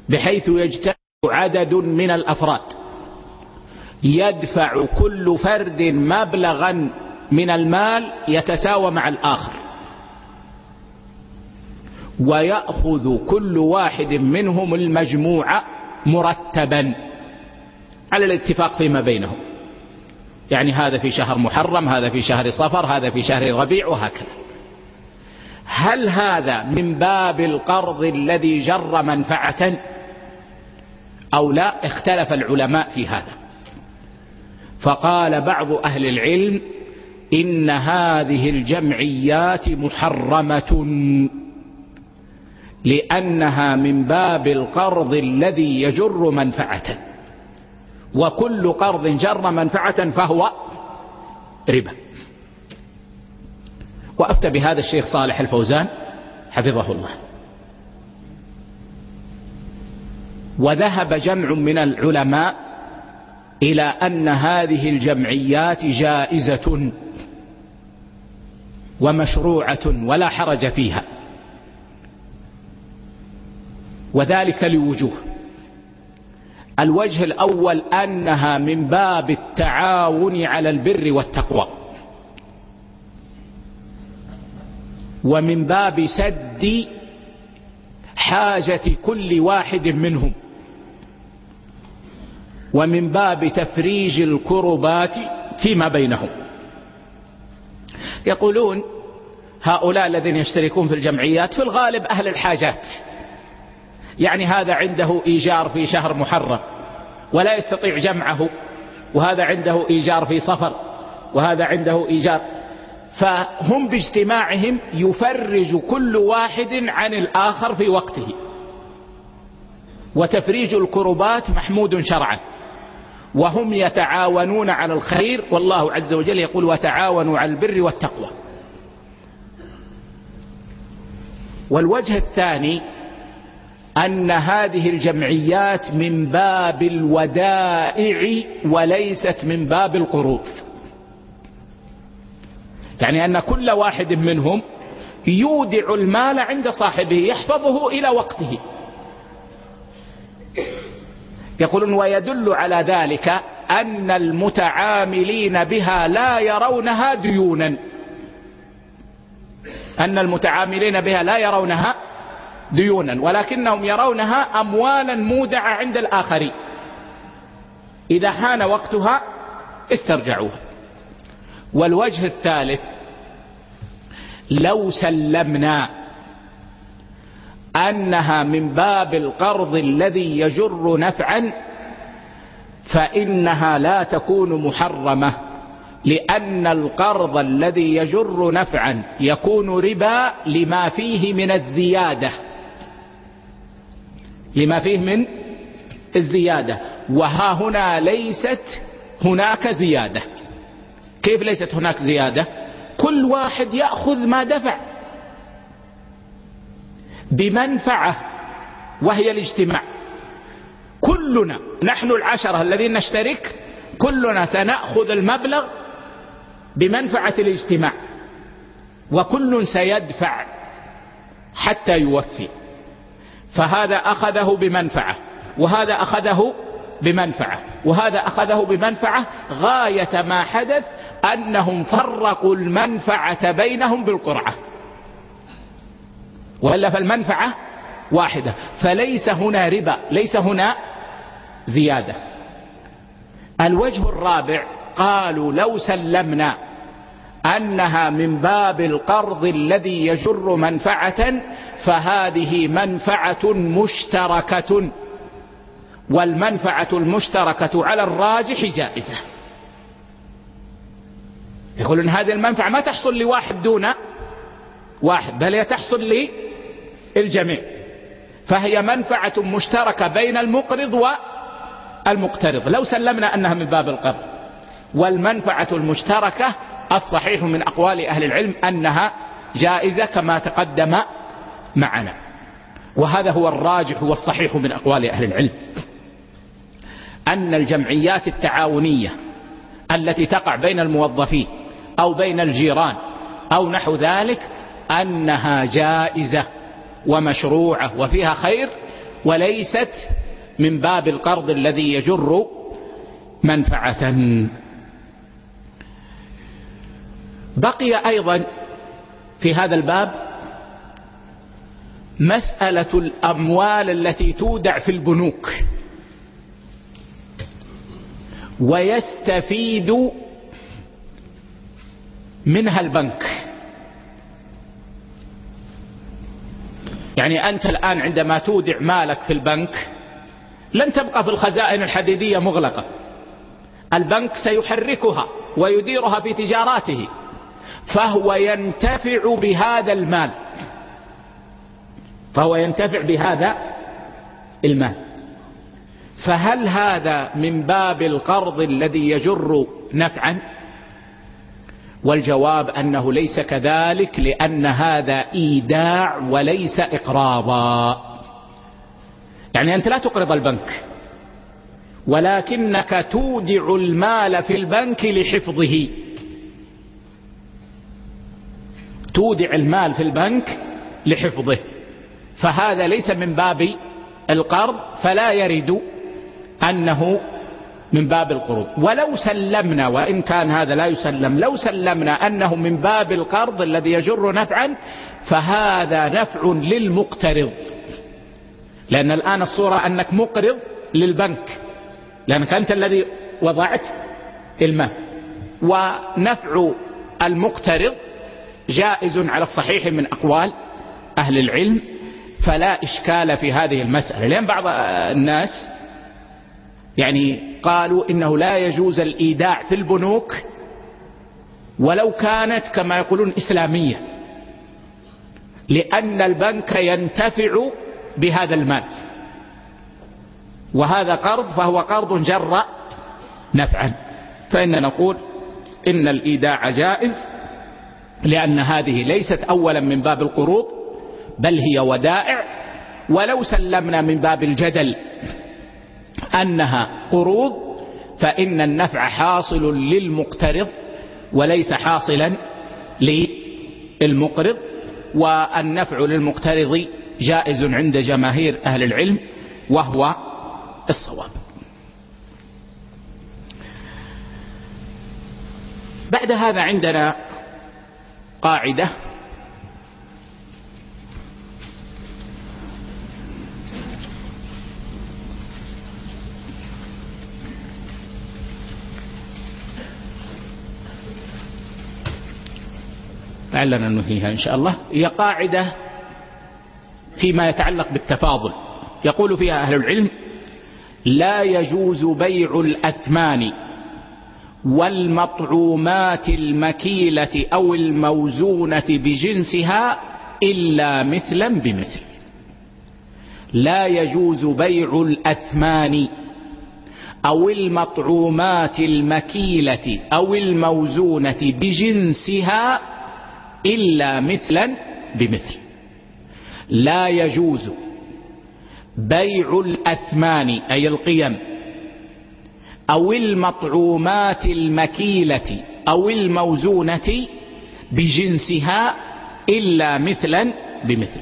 Speaker 1: بحيث يجتمع عدد من الأفراد. يدفع كل فرد مبلغا من المال يتساوى مع الآخر. ويأخذ كل واحد منهم المجموع مرتبا. على الاتفاق فيما بينهم. يعني هذا في شهر محرم هذا في شهر صفر هذا في شهر ربيع وهكذا. هل هذا من باب القرض الذي جر منفعة؟ أو لا اختلف العلماء في هذا. فقال بعض أهل العلم إن هذه الجمعيات محرمة لأنها من باب القرض الذي يجر منفعة. وكل قرض جر منفعة فهو ربا. وأفتى بهذا الشيخ صالح الفوزان حفظه الله. وذهب جمع من العلماء إلى أن هذه الجمعيات جائزة ومشروعة ولا حرج فيها. وذلك لوجوه. الوجه الأول أنها من باب التعاون على البر والتقوى. ومن باب سد حاجة كل واحد منهم. ومن باب تفريج الكربات فيما بينهم. يقولون هؤلاء الذين يشتركون في الجمعيات في الغالب أهل الحاجات. يعني هذا عنده إيجار في شهر محرم ولا يستطيع جمعه وهذا عنده إيجار في صفر وهذا عنده إيجار. فهم باجتماعهم يفرج كل واحد عن الآخر في وقته. وتفريج الكربات محمود شرعا. وهم يتعاونون على الخير. والله عز وجل يقول وتعاونوا على البر والتقوى. والوجه الثاني أن هذه الجمعيات من باب الودائع وليست من باب القروض. يعني أن كل واحد منهم يودع المال عند صاحبه يحفظه إلى وقته. يقولون ويدل على ذلك أن المتعاملين بها لا يرونها ديونا. أن المتعاملين بها لا يرونها ديونا ولكنهم يرونها أموالا مودعة عند الآخرين إذا حان وقتها استرجعوها. والوجه الثالث لو سلمنا أنها من باب القرض الذي يجر نفعا فإنها لا تكون محرمة لأن القرض الذي يجر نفعا يكون ربا لما فيه من الزيادة. لما فيه من الزيادة. وها هنا ليست هناك زيادة. كيف ليست هناك زيادة؟ كل واحد يأخذ ما دفع. بمنفعة وهي الاجتماع. كلنا نحن العشرة الذين نشترك كلنا سنأخذ المبلغ بمنفعة الاجتماع. وكل سيدفع حتى يوفي. فهذا أخذه بمنفعة وهذا أخذه بمنفعة وهذا أخذه بمنفعة غاية ما حدث أنهم فرقوا المنفعة بينهم بالقرعة. وإلا فالمنفعة واحدة. فليس هنا ربا ليس هنا زيادة. الوجه الرابع قالوا لو سلمنا أنها من باب القرض الذي يجر منفعة فهذه منفعة مشتركة. والمنفعة المشتركة على الراجح جائزة. يقولون هذه المنفعة ما تحصل لواحد دون واحد بل هي تحصل للجميع فهي منفعة مشتركة بين المقرض والمقترض. لو سلمنا أنها من باب القرض. والمنفعة المشتركة الصحيح من أقوال أهل العلم أنها جائزة كما تقدم معنا. وهذا هو الراجح والصحيح من أقوال أهل العلم. أن الجمعيات التعاونية التي تقع بين الموظفين أو بين الجيران أو نحو ذلك أنها جائزة. ومشروعة وفيها خير وليست من باب القرض الذي يجر منفعة. بقي أيضا في هذا الباب مسألة الأموال التي تودع في البنوك. ويستفيد منها البنك. يعني أنت الآن عندما تودع مالك في البنك لن تبقى في الخزائن الحديدية مغلقة. البنك سيحركها ويديرها في تجاراته فهو ينتفع بهذا المال. فهو ينتفع بهذا المال. فهل هذا من باب القرض الذي يجر نفعا؟ والجواب أنه ليس كذلك لأن هذا إيداع وليس إقراضا يعني أنت لا تقرض البنك ولكنك تودع المال في البنك لحفظه. تودع المال في البنك لحفظه. فهذا ليس من باب القرض فلا يرد أنه من باب القروض ولو سلمنا وإن كان هذا لا يسلم لو سلمنا أنه من باب القرض الذي يجر نفعا فهذا نفع للمقترض. لأن الآن الصورة أنك مقرض للبنك لأنك أنت الذي وضعت المال. ونفع المقترض جائز على الصحيح من أقوال أهل العلم فلا إشكال في هذه المسألة. لأن بعض الناس يعني قالوا إنه لا يجوز الإيداع في البنوك ولو كانت كما يقولون إسلامية لأن البنك ينتفع بهذا المال. وهذا قرض فهو قرض جر نفعا. فإن نقول إن الإيداع جائز لأن هذه ليست أولا من باب القروض بل هي ودائع. ولو سلمنا من باب الجدل أنها قروض فإن النفع حاصل للمقترض وليس حاصلا للمقرض والنفع للمقترض جائز عند جماهير أهل العلم وهو الصواب. بعد هذا عندنا قاعدة لعلنا ننهيها إن شاء الله. هي قاعدة فيما يتعلق بالتفاضل. يقول فيها أهل العلم لا يجوز بيع الأثمان والمطعومات المكيلة أو الموزونة بجنسها إلا مثلا بمثل. لا يجوز بيع الأثمان أو المطعومات المكيلة أو الموزونة بجنسها إلا مثلا بمثل. لا يجوز بيع الأثمان أي القيم أو المطعومات المكيلة أو الموزونة بجنسها إلا مثلا بمثل.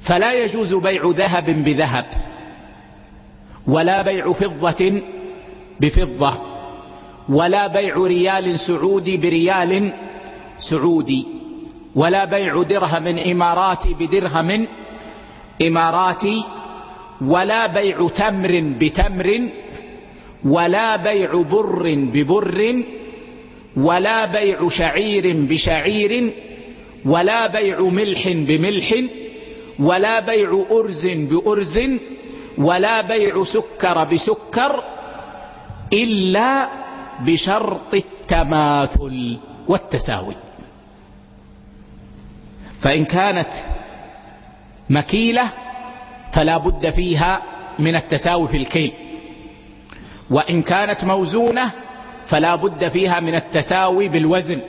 Speaker 1: فلا يجوز بيع ذهب بذهب ولا بيع فضة بفضة ولا بيع ريال سعودي بريال سعودي ولا بيع درهم إماراتي بدرهم إماراتي ولا بيع تمر بتمر ولا بيع بر ببر ولا بيع شعير بشعير ولا بيع ملح بملح ولا بيع أرز بأرز ولا بيع سكر بسكر إلا بشرط التماثل والتساوي. فإن كانت مكيلة فلا بد فيها من التساوي في الكيل. وإن كانت موزونة فلا بد فيها من التساوي بالوزن.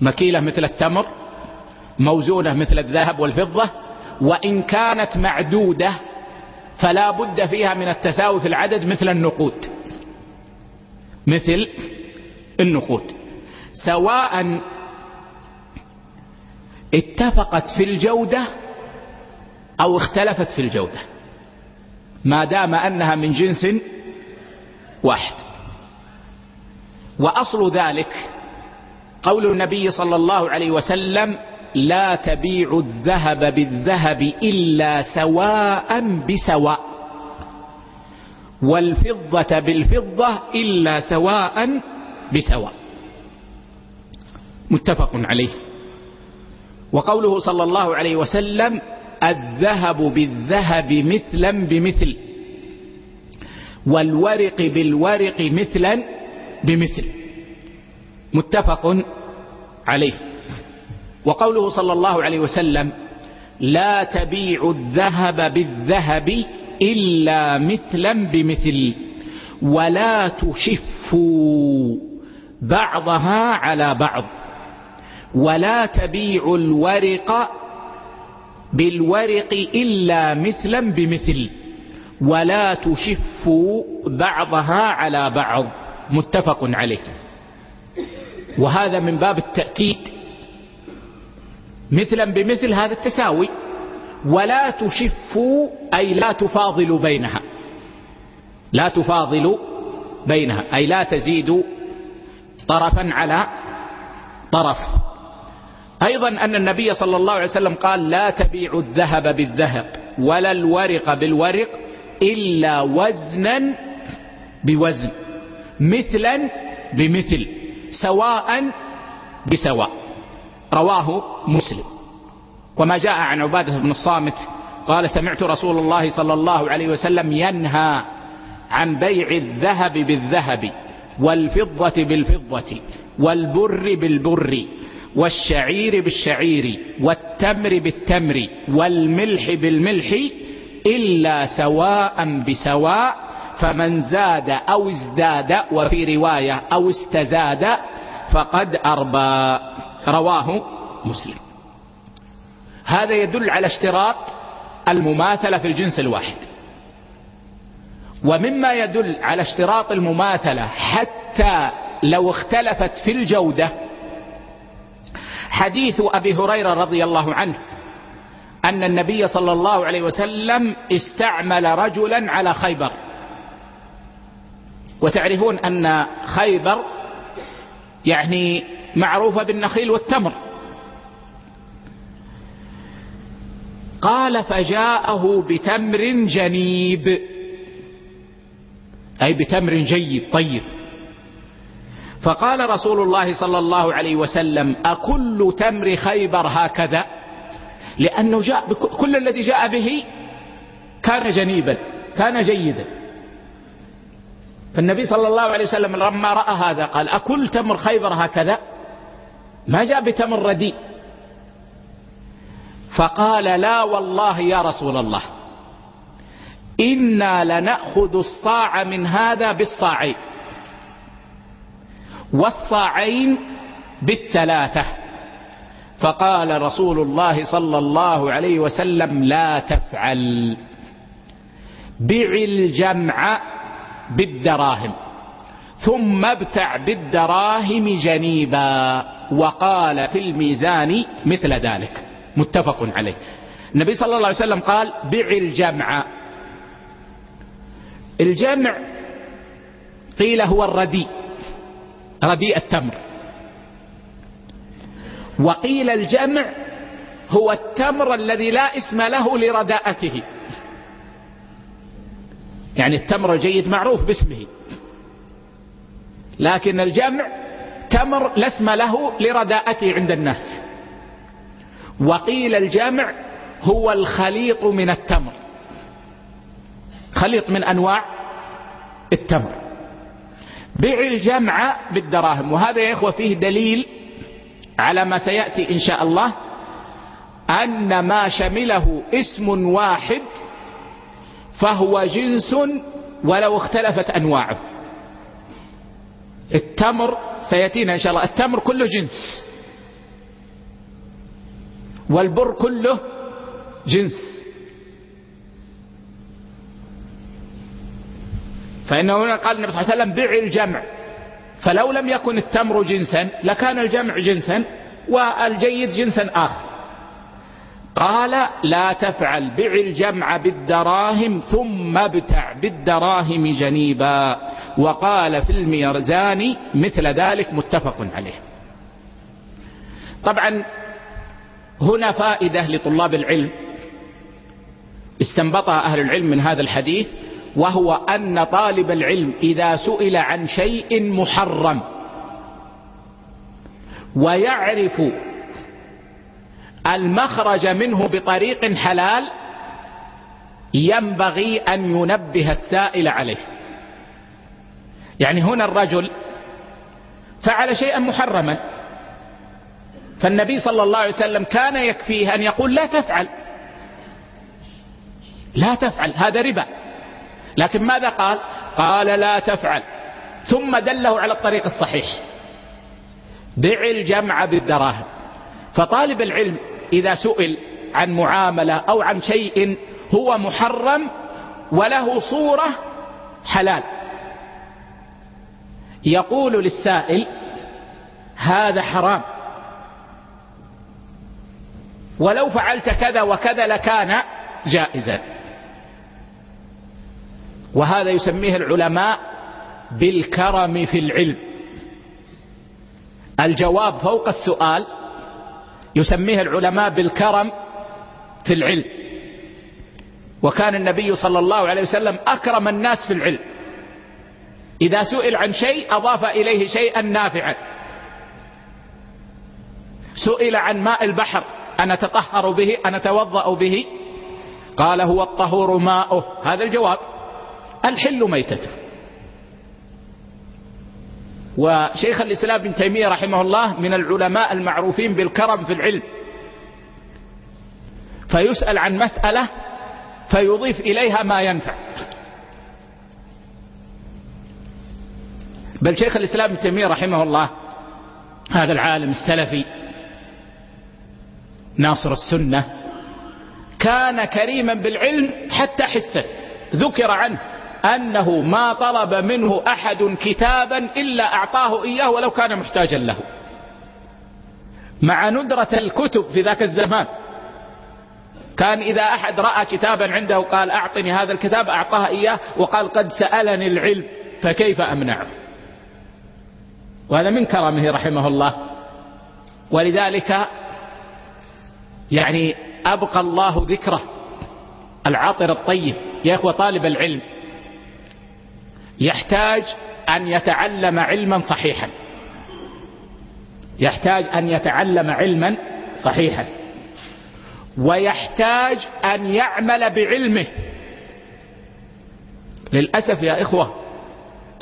Speaker 1: مكيلة مثل التمر موزونة مثل الذهب والفضة وإن كانت معدودة فلا بد فيها من التساوي في العدد مثل النقود. مثل النقود. سواء اتفقت في الجودة أو اختلفت في الجودة. ما دام أنها من جنس واحد. وأصل ذلك قول النبي صلى الله عليه وسلم لا تبيع الذهب بالذهب إلا سواء بسواء والفضة بالفضة إلا سواء بسواء. متفق عليه. وقوله صلى الله عليه وسلم الذهب بالذهب مثلا بمثل والورق بالورق مثلا بمثل متفق عليه وقوله صلى الله عليه وسلم لا تبيع الذهب بالذهب إلا مثلا بمثل ولا تشفوا بعضها على بعض ولا تبيع الورق بالورق إلا مثلا بمثل ولا تشفوا بعضها على بعض متفق عليه. وهذا من باب التأكيد. مثلا بمثل هذا التساوي ولا تشفوا أي لا تفاضلوا بينها. لا تفاضلوا بينها أي لا تزيدوا طرفا على طرف. أيضا أن النبي صلى الله عليه وسلم قال لا تبيعوا الذهب بالذهب ولا الورق بالورق إلا وزنا بوزن مثلا بمثل سواء بسواء. رواه مسلم. وما جاء عن عبادة بن الصامت قال سمعت رسول الله صلى الله عليه وسلم ينهى عن بيع الذهب بالذهب والفضة بالفضة والبر بالبر والشعير بالشعير والتمر بالتمر والملح بالملح إلا سواء بسواء فمن زاد أو ازداد وفي رواية أو استزاد فقد أربى. رواه مسلم. هذا يدل على اشتراط المماثلة في الجنس الواحد. ومما يدل على اشتراط المماثلة حتى لو اختلفت في الجودة حديث أبي هريرة رضي الله عنه أن النبي صلى الله عليه وسلم استعمل رجلا على خيبر. وتعرفون أن خيبر يعني معروفة بالنخيل والتمر. قال فجاءه بتمر جنيب. أي بتمر جيد طيب. فقال رسول الله صلى الله عليه وسلم أكل تمر خيبر هكذا؟ لأنه جاء كل الذي جاء به كان جنيبا كان جيدا. فالنبي صلى الله عليه وسلم لما رأى هذا قال أكل تمر خيبر هكذا؟ ما جاء بتمر رديء. فقال لا والله يا رسول الله إنا لنأخذ الصاع من هذا بالصاعين. والصاعين بالثلاثة. فقال رسول الله صلى الله عليه وسلم لا تفعل. بع الجمع بالدراهم ثم ابتع بالدراهم جنيبا. وقال في الميزان مثل ذلك. متفق عليه. النبي صلى الله عليه وسلم قال بع الجمع. الجمع قيل هو الرديء. رديء التمر. وقيل الجمع هو التمر الذي لا اسم له لرداءته. يعني التمر الجيد معروف باسمه. لكن الجمع تمر لا اسم له لرداءته عند الناس. وقيل الجمع هو الخليط من التمر. خليط من أنواع التمر. بيع الجمع بالدراهم. وهذا يا إخوة فيه دليل على ما سيأتي إن شاء الله أن ما شمله اسم واحد فهو جنس ولو اختلفت أنواعه. التمر سيأتينا إن شاء الله. التمر كله جنس والبر كله جنس. فإنه هنا قال النبي صلى الله عليه وسلم بع الجمع. فلو لم يكن التمر جنسا لكان الجمع جنسا والجيد جنسا آخر. قال لا تفعل بع الجمع بالدراهم ثم ابتع بالدراهم جنيبا. وقال في الميرزان مثل ذلك متفق عليه. طبعا هنا فائدة لطلاب العلم. استنبطها أهل العلم من هذا الحديث. وهو أن طالب العلم إذا سئل عن شيء محرم ويعرف المخرج منه بطريق حلال ينبغي أن ينبه السائل عليه. يعني هنا الرجل فعل شيئا محرما فالنبي صلى الله عليه وسلم كان يكفيه أن يقول لا تفعل لا تفعل هذا ربا. لكن ماذا قال؟ قال لا تفعل. ثم دله على الطريق الصحيح. بع الجمع بالدراهم. فطالب العلم إذا سئل عن معاملة أو عن شيء هو محرم وله صورة حلال. يقول للسائل هذا حرام. ولو فعلت كذا وكذا لكان جائزا. وهذا يسميه العلماء بالكرم في العلم. الجواب فوق السؤال يسميه العلماء بالكرم في العلم. وكان النبي صلى الله عليه وسلم أكرم الناس في العلم. إذا سئل عن شيء أضاف إليه شيئا نافعا. سئل عن ماء البحر أنا تطهر به أنا توضأ به؟ قال هو الطهور ماؤه. هذا الجواب. الحل ميتته. وشيخ الإسلام بن تيمية رحمه الله من العلماء المعروفين بالكرم في العلم. فيسأل عن مسألة فيضيف إليها ما ينفع. بل شيخ الإسلام ابن تيمية رحمه الله هذا العالم السلفي ناصر السنة كان كريما بالعلم حتى حسا ذكر عنه. أنه ما طلب منه أحد كتابا إلا أعطاه إياه ولو كان محتاجا له. مع ندرة الكتب في ذاك الزمان. كان إذا أحد رأى كتابا عنده قال أعطني هذا الكتاب أعطاه إياه وقال قد سألني العلم فكيف أمنعه؟ وهذا من كرمه رحمه الله. ولذلك يعني أبقى الله ذكره العاطر الطيب. يا إخوة طالب العلم يحتاج أن يتعلم علما صحيحا. يحتاج أن يتعلم علما صحيحا. ويحتاج أن يعمل بعلمه. للأسف يا إخوة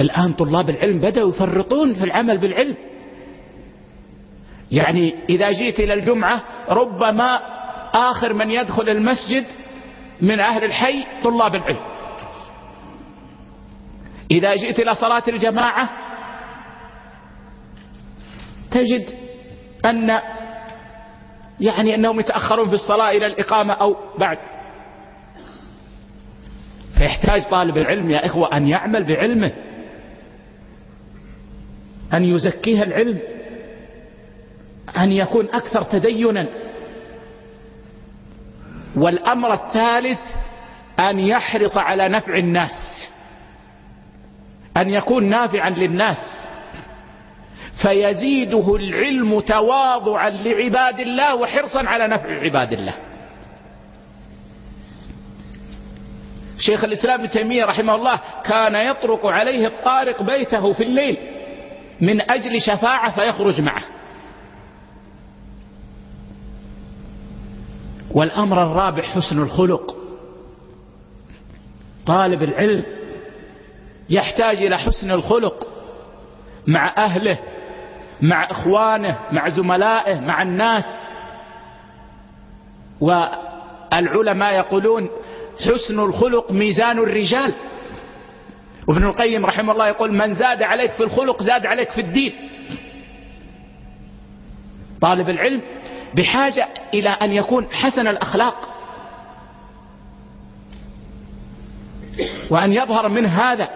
Speaker 1: الآن طلاب العلم بدأوا يفرطون في العمل بالعلم. يعني إذا جيت إلى الجمعة ربما آخر من يدخل المسجد من أهل الحي طلاب العلم. إذا جئت إلى صلاة الجماعة تجد أن يعني أنهم يتأخرون في الصلاة إلى الإقامة أو بعد. فيحتاج طالب العلم يا إخوة أن يعمل بعلمه أن يزكيها العلم أن يكون أكثر تدينا. والأمر الثالث أن يحرص على نفع الناس. أن يكون نافعا للناس. فيزيده العلم تواضعا لعباد الله وحرصا على نفع عباد الله. شيخ الإسلام ابن تيمية رحمه الله كان يطرق عليه الطارق بيته في الليل من أجل شفاعة فيخرج معه. والأمر الرابع حسن الخلق. طالب العلم يحتاج إلى حسن الخلق مع أهله مع إخوانه مع زملائه مع الناس. والعلماء يقولون حسن الخلق ميزان الرجال. وابن القيم رحمه الله يقول من زاد عليك في الخلق زاد عليك في الدين. طالب العلم بحاجة إلى أن يكون حسن الأخلاق. وأن يظهر من هذا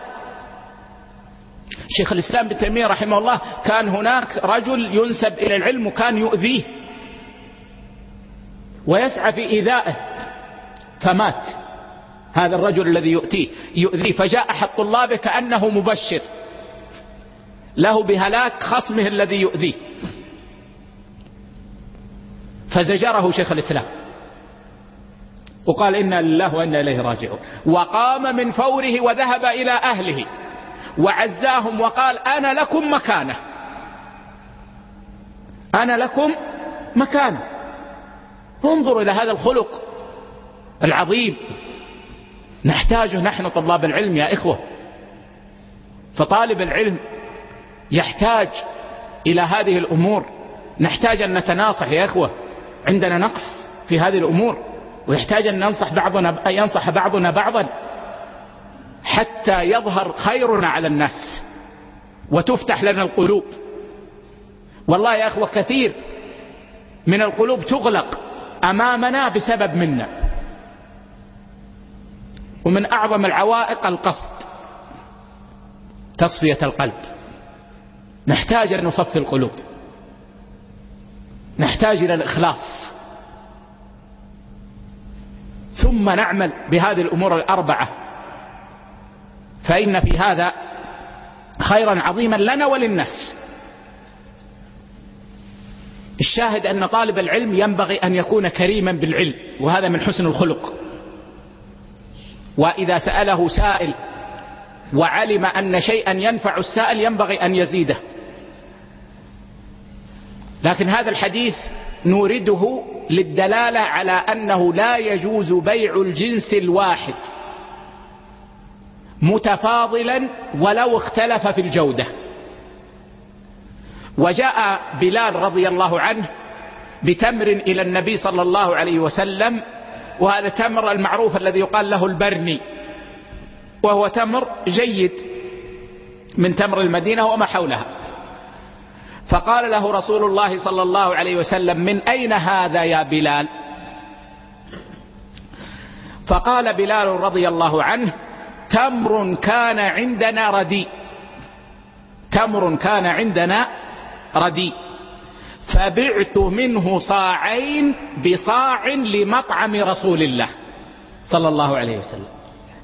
Speaker 1: شيخ الإسلام ابن تيمية رحمه الله كان هناك رجل ينسب إلى العلم وكان يؤذيه ويسعى في إيذائه فمات. هذا الرجل الذي يؤتيه يؤذيه فجاء أحد طلابه كأنه مبشر. له بهلاك خصمه الذي يؤذيه. فزجره شيخ الإسلام. وقال إنا لله وإنا إليه راجعون. وقام من فوره وذهب إلى أهله. وعزاهم وقال أنا لكم مكانة. أنا لكم مكانة. انظروا إلى هذا الخلق العظيم. نحتاجه نحن طلاب العلم يا إخوة. فطالب العلم يحتاج إلى هذه الأمور. نحتاج أن نتناصح يا إخوة. عندنا نقص في هذه الأمور. ويحتاج أن ننصح بعضنا ينصح بعضنا بعضا. حتى يظهر خيرنا على الناس وتفتح لنا القلوب. والله يا أخوة كثير من القلوب تغلق أمامنا بسبب منا. ومن أعظم العوائق القصد تصفية القلب. نحتاج أن نصفي القلوب. نحتاج إلى الإخلاص. ثم نعمل بهذه الأمور الأربعة. فإن في هذا خيرا عظيما لنا وللناس. الشاهد أن طالب العلم ينبغي أن يكون كريما بالعلم وهذا من حسن الخلق. وإذا سأله سائل وعلم أن شيئا ينفع السائل ينبغي أن يزيده. لكن هذا الحديث نورده للدلالة على أنه لا يجوز بيع الجنس الواحد. متفاضلا ولو اختلف في الجودة. وجاء بلال رضي الله عنه بتمر إلى النبي صلى الله عليه وسلم وهذا تمر المعروف الذي يقال له البرني وهو تمر جيد من تمر المدينة وما حولها. فقال له رسول الله صلى الله عليه وسلم من أين هذا يا بلال؟ فقال بلال رضي الله عنه تمر كان عندنا رديء تمر كان عندنا رديء فبعت منه صاعين بصاع لمطعم رسول الله صلى الله عليه وسلم.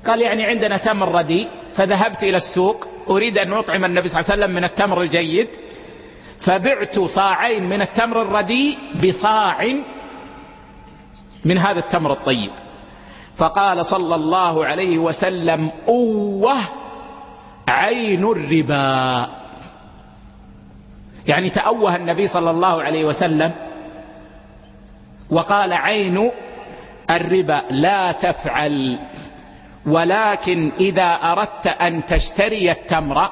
Speaker 1: قال يعني عندنا تمر رديء فذهبت إلى السوق. أريد أن أطعم النبي صلى الله عليه وسلم من التمر الجيد. فبعت صاعين من التمر الرديء بصاع من هذا التمر الطيب. فقال صلى الله عليه وسلم أوه عين الربا. يعني تأوه النبي صلى الله عليه وسلم وقال عين الربا لا تفعل ولكن إذا أردت أن تشتري التمر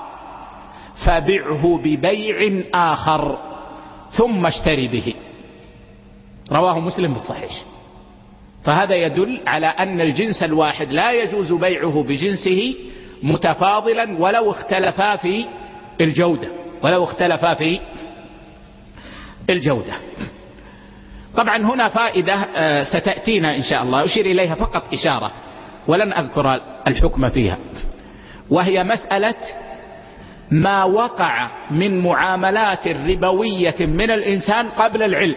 Speaker 1: فبعه ببيع آخر ثم اشتري به. رواه مسلم في الصحيح. فهذا يدل على أن الجنس الواحد لا يجوز بيعه بجنسه متفاضلا ولو اختلفا في الجودة ولو اختلفا في الجودة. طبعا هنا فائدة آه، ستأتينا إن شاء الله أشير إليها فقط إشارة ولن أذكر الحكم فيها. وهي مسألة ما وقع من معاملات ربوية من الإنسان قبل العلم.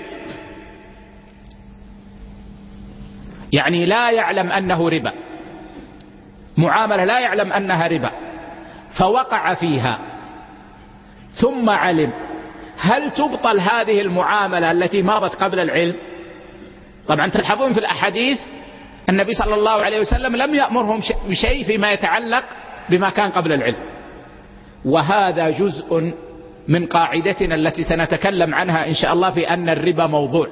Speaker 1: يعني لا يعلم أنه ربا. معاملة لا يعلم أنها ربا. فوقع فيها. ثم علم. هل تبطل هذه المعاملة التي مضت قبل العلم؟ طبعا تلحظون في الأحاديث النبي صلى الله عليه وسلم لم يأمرهم بشيء فيما يتعلق بما كان قبل العلم. وهذا جزء من قاعدتنا التي سنتكلم عنها إن شاء الله في أن الربا موضوع.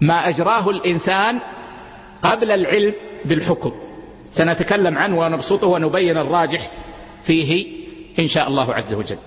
Speaker 1: ما أجراه الإنسان قبل العلم بالحكم. سنتكلم عنه ونبسطه ونبين الراجح فيه إن شاء الله عز وجل.